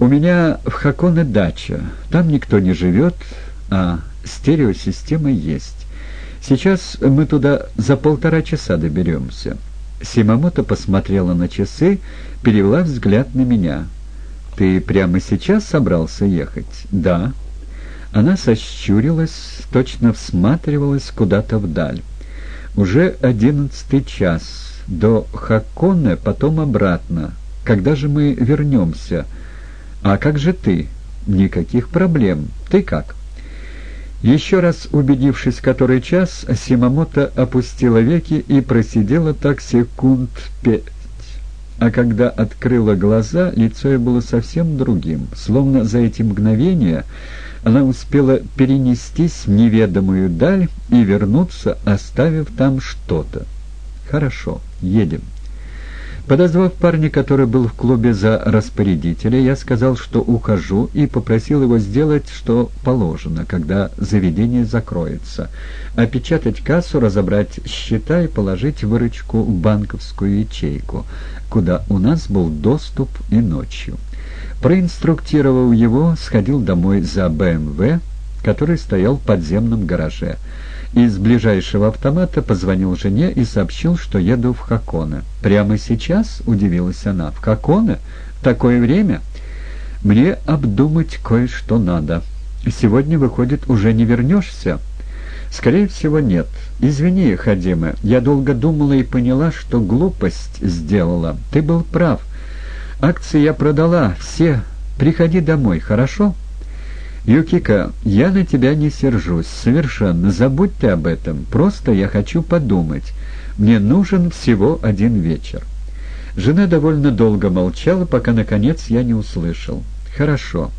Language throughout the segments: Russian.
У меня в Хаконе дача. Там никто не живет, а стереосистема есть. Сейчас мы туда за полтора часа доберемся». Симамото посмотрела на часы, перевела взгляд на меня. «Ты прямо сейчас собрался ехать?» «Да». Она сощурилась, точно всматривалась куда-то вдаль. «Уже одиннадцатый час. До Хаконе, потом обратно. Когда же мы вернемся?» «А как же ты?» «Никаких проблем. Ты как?» Еще раз убедившись, который час, Симамото опустила веки и просидела так секунд пять. А когда открыла глаза, лицо ее было совсем другим, словно за эти мгновения она успела перенестись в неведомую даль и вернуться, оставив там что-то. «Хорошо, едем». Подозвав парня, который был в клубе за распорядителя, я сказал, что ухожу, и попросил его сделать, что положено, когда заведение закроется. Опечатать кассу, разобрать счета и положить выручку в банковскую ячейку, куда у нас был доступ и ночью. Проинструктировав его, сходил домой за БМВ, который стоял в подземном гараже. Из ближайшего автомата позвонил жене и сообщил, что еду в Хаконе. «Прямо сейчас?» — удивилась она. «В Хаконе? В такое время?» «Мне обдумать кое-что надо. Сегодня, выходит, уже не вернешься?» «Скорее всего, нет. Извини, Хадима, я долго думала и поняла, что глупость сделала. Ты был прав. Акции я продала, все. Приходи домой, хорошо?» «Юкика, я на тебя не сержусь, совершенно. Забудь ты об этом. Просто я хочу подумать. Мне нужен всего один вечер». Жена довольно долго молчала, пока, наконец, я не услышал. «Хорошо».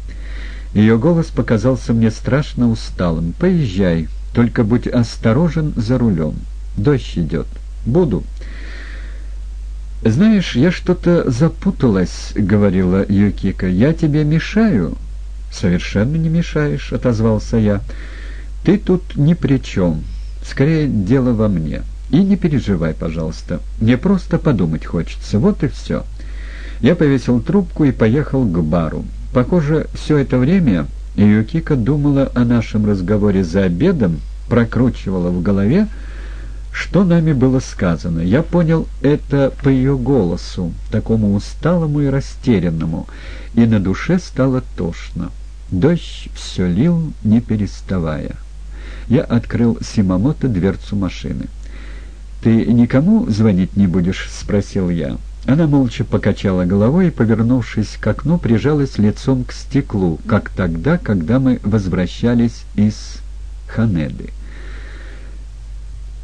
Ее голос показался мне страшно усталым. «Поезжай, только будь осторожен за рулем. Дождь идет. Буду». «Знаешь, я что-то запуталась», — говорила Юкика. «Я тебе мешаю?» «Совершенно не мешаешь», — отозвался я. «Ты тут ни при чем. Скорее, дело во мне. И не переживай, пожалуйста. Мне просто подумать хочется. Вот и все». Я повесил трубку и поехал к бару. Похоже, все это время Юкика думала о нашем разговоре за обедом, прокручивала в голове, что нами было сказано? Я понял это по ее голосу, такому усталому и растерянному, и на душе стало тошно. Дождь все лил, не переставая. Я открыл Симамото дверцу машины. «Ты никому звонить не будешь?» — спросил я. Она молча покачала головой и, повернувшись к окну, прижалась лицом к стеклу, как тогда, когда мы возвращались из Ханеды.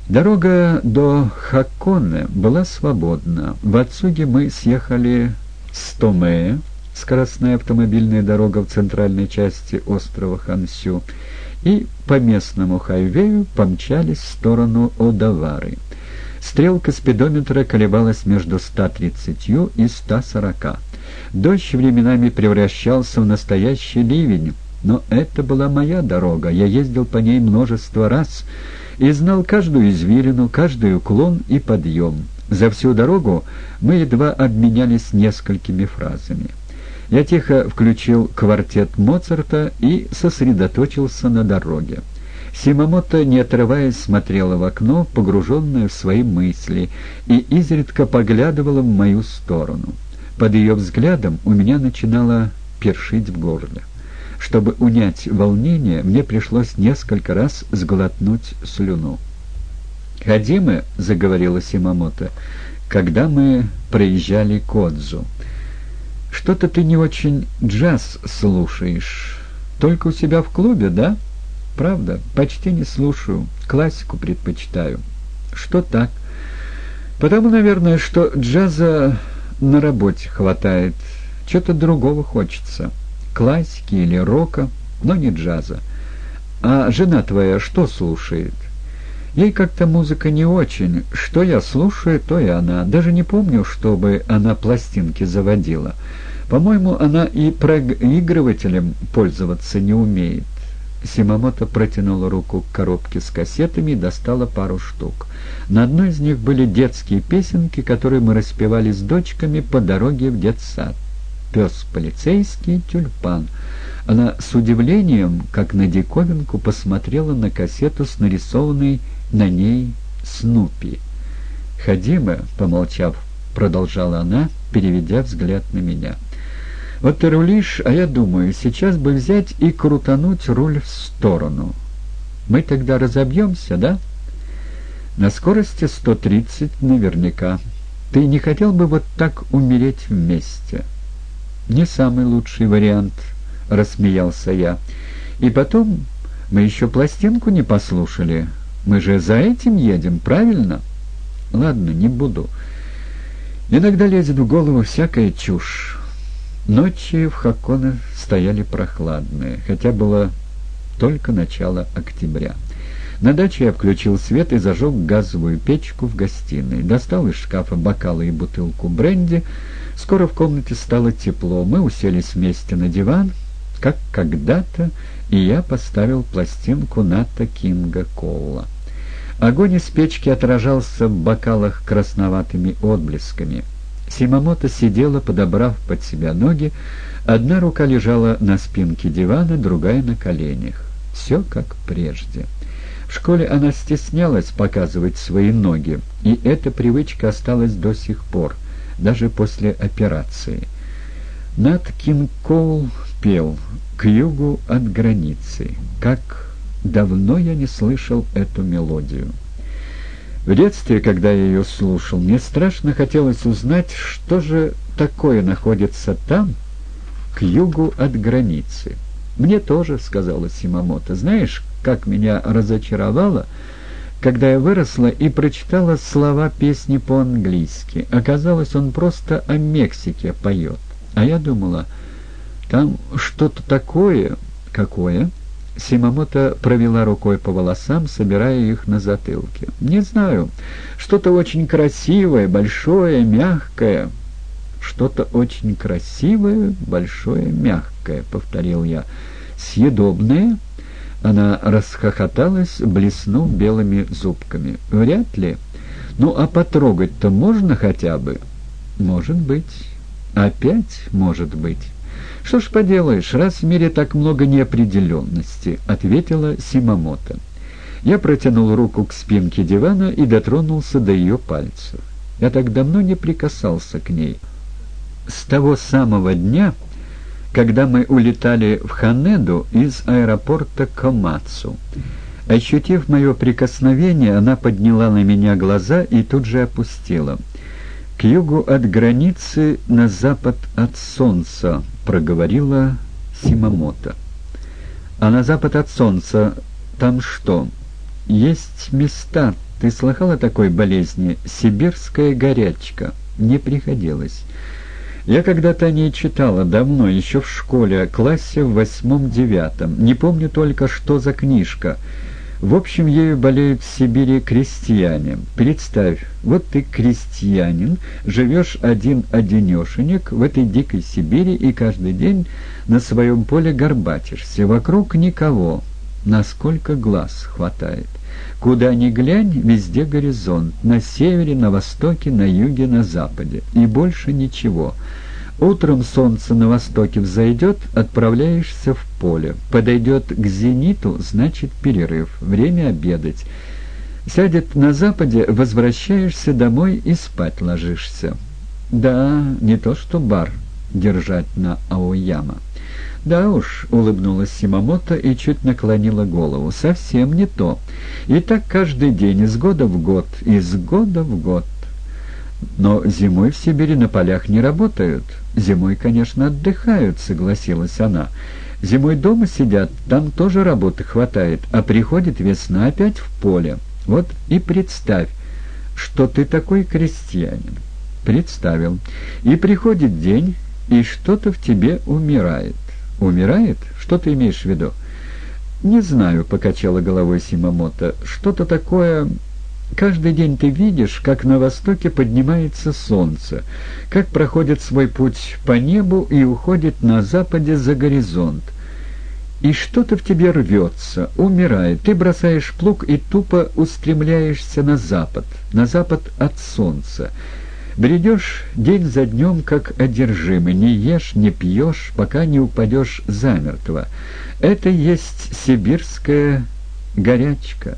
Дорога до Хаконе была свободна. В Ацуге мы съехали с Томея, скоростная автомобильная дорога в центральной части острова Хансю, и по местному хайвею помчались в сторону Одавары. Стрелка спидометра колебалась между 130 и 140. Дождь временами превращался в настоящий ливень, но это была моя дорога, я ездил по ней множество раз — и знал каждую извилину, каждый уклон и подъем. За всю дорогу мы едва обменялись несколькими фразами. Я тихо включил квартет Моцарта и сосредоточился на дороге. Симамото, не отрываясь, смотрела в окно, погруженная в свои мысли, и изредка поглядывала в мою сторону. Под ее взглядом у меня начинало першить в горле. Чтобы унять волнение, мне пришлось несколько раз сглотнуть слюну. «Хадимы», — заговорила Симамото, — «когда мы проезжали Кодзу. Что-то ты не очень джаз слушаешь. Только у себя в клубе, да?» «Правда, почти не слушаю. Классику предпочитаю». «Что так?» «Потому, наверное, что джаза на работе хватает. Что-то другого хочется» классики или рока, но не джаза. А жена твоя что слушает? Ей как-то музыка не очень. Что я слушаю, то и она. Даже не помню, чтобы она пластинки заводила. По-моему, она и проигрывателем пользоваться не умеет. Симамото протянула руку к коробке с кассетами и достала пару штук. На одной из них были детские песенки, которые мы распевали с дочками по дороге в детсад. Пес полицейский тюльпан. Она с удивлением, как на диковинку, посмотрела на кассету с нарисованной на ней Снупи. «Ходима», — помолчав, продолжала она, переведя взгляд на меня. «Вот ты рулишь, а я думаю, сейчас бы взять и крутануть руль в сторону. Мы тогда разобьемся, да?» «На скорости 130 наверняка. Ты не хотел бы вот так умереть вместе?» «Не самый лучший вариант», — рассмеялся я. «И потом, мы еще пластинку не послушали. Мы же за этим едем, правильно?» «Ладно, не буду. Иногда лезет в голову всякая чушь». Ночи в Хаконе стояли прохладные, хотя было только начало октября. На даче я включил свет и зажег газовую печку в гостиной. Достал из шкафа бокалы и бутылку бренди. Скоро в комнате стало тепло. Мы уселись вместе на диван, как когда-то, и я поставил пластинку Ната Кинга Коула. Огонь из печки отражался в бокалах красноватыми отблесками. Симамото сидела, подобрав под себя ноги, одна рука лежала на спинке дивана, другая на коленях. Все как прежде. В школе она стеснялась показывать свои ноги, и эта привычка осталась до сих пор, даже после операции. Над Кинг Коул пел «К югу от границы», как давно я не слышал эту мелодию. В детстве, когда я ее слушал, мне страшно хотелось узнать, что же такое находится там, к югу от границы. «Мне тоже», — сказала Симамото. «Знаешь, как меня разочаровало, когда я выросла и прочитала слова песни по-английски. Оказалось, он просто о Мексике поет. А я думала, там что-то такое... Какое?» Симамото провела рукой по волосам, собирая их на затылке. «Не знаю. Что-то очень красивое, большое, мягкое». «Что-то очень красивое, большое, мягкое», — повторил я. «Съедобное?» Она расхохоталась, блеснув белыми зубками. «Вряд ли. Ну, а потрогать-то можно хотя бы?» «Может быть. Опять может быть». «Что ж поделаешь, раз в мире так много неопределенности», — ответила Симамото. Я протянул руку к спинке дивана и дотронулся до ее пальцев. Я так давно не прикасался к ней. С того самого дня, когда мы улетали в Ханеду из аэропорта Комацу. Ощутив мое прикосновение, она подняла на меня глаза и тут же опустила. «К югу от границы, на запад от солнца», — проговорила Симамото. «А на запад от солнца там что? Есть места. Ты слыхал о такой болезни? Сибирская горячка. Не приходилось». Я когда-то о ней читала давно, еще в школе, классе в восьмом-девятом. Не помню только, что за книжка — в общем, ею болеют в Сибири крестьяне. Представь, вот ты крестьянин, живешь один-одинешенек в этой дикой Сибири и каждый день на своем поле горбатишься. Вокруг никого, насколько глаз хватает. Куда ни глянь, везде горизонт. На севере, на востоке, на юге, на западе. И больше ничего. Утром солнце на востоке взойдет, отправляешься в поле. Подойдет к зениту, значит перерыв, время обедать. Сядет на западе, возвращаешься домой и спать ложишься. Да, не то что бар держать на Аояма. «Да уж», — улыбнулась Симамото и чуть наклонила голову, — «совсем не то. И так каждый день, из года в год, из года в год. Но зимой в Сибири на полях не работают. Зимой, конечно, отдыхают, согласилась она. Зимой дома сидят, там тоже работы хватает, а приходит весна опять в поле. Вот и представь, что ты такой крестьянин. Представил. И приходит день, и что-то в тебе умирает. Умирает? Что ты имеешь в виду? «Не знаю», — покачала головой Симамото. «Что-то такое Каждый день ты видишь, как на востоке поднимается солнце, как проходит свой путь по небу и уходит на западе за горизонт. И что-то в тебе рвется, умирает. Ты бросаешь плуг и тупо устремляешься на запад, на запад от солнца. Бредешь день за днем, как одержимый, не ешь, не пьешь, пока не упадешь замертво. Это есть сибирская горячка».